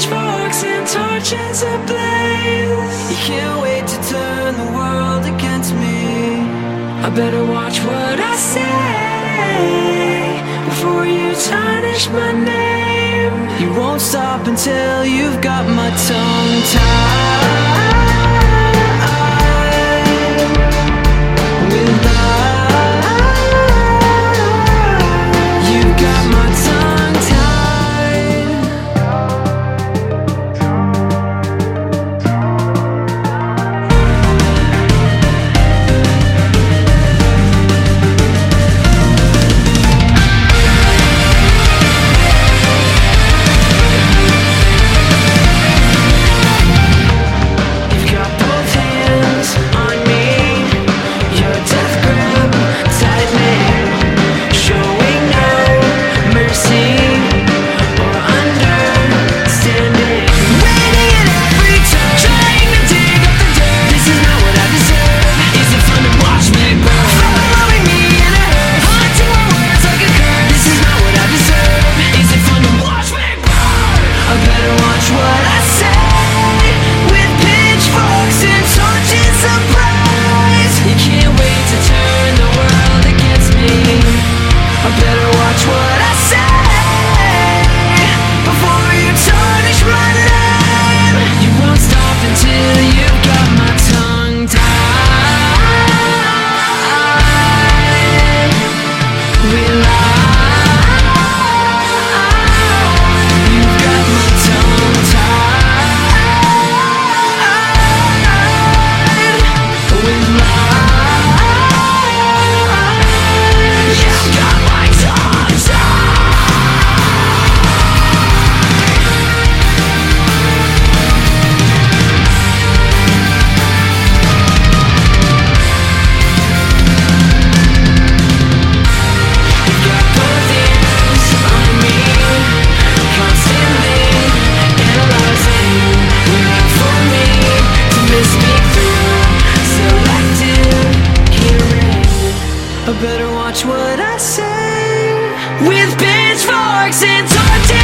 pitchforks and torches ablaze. You can't wait to turn the world against me. I better watch what I say before you tarnish my name. You won't stop until you've got my tongue tied. what I better watch what I say. With pitchforks and torches.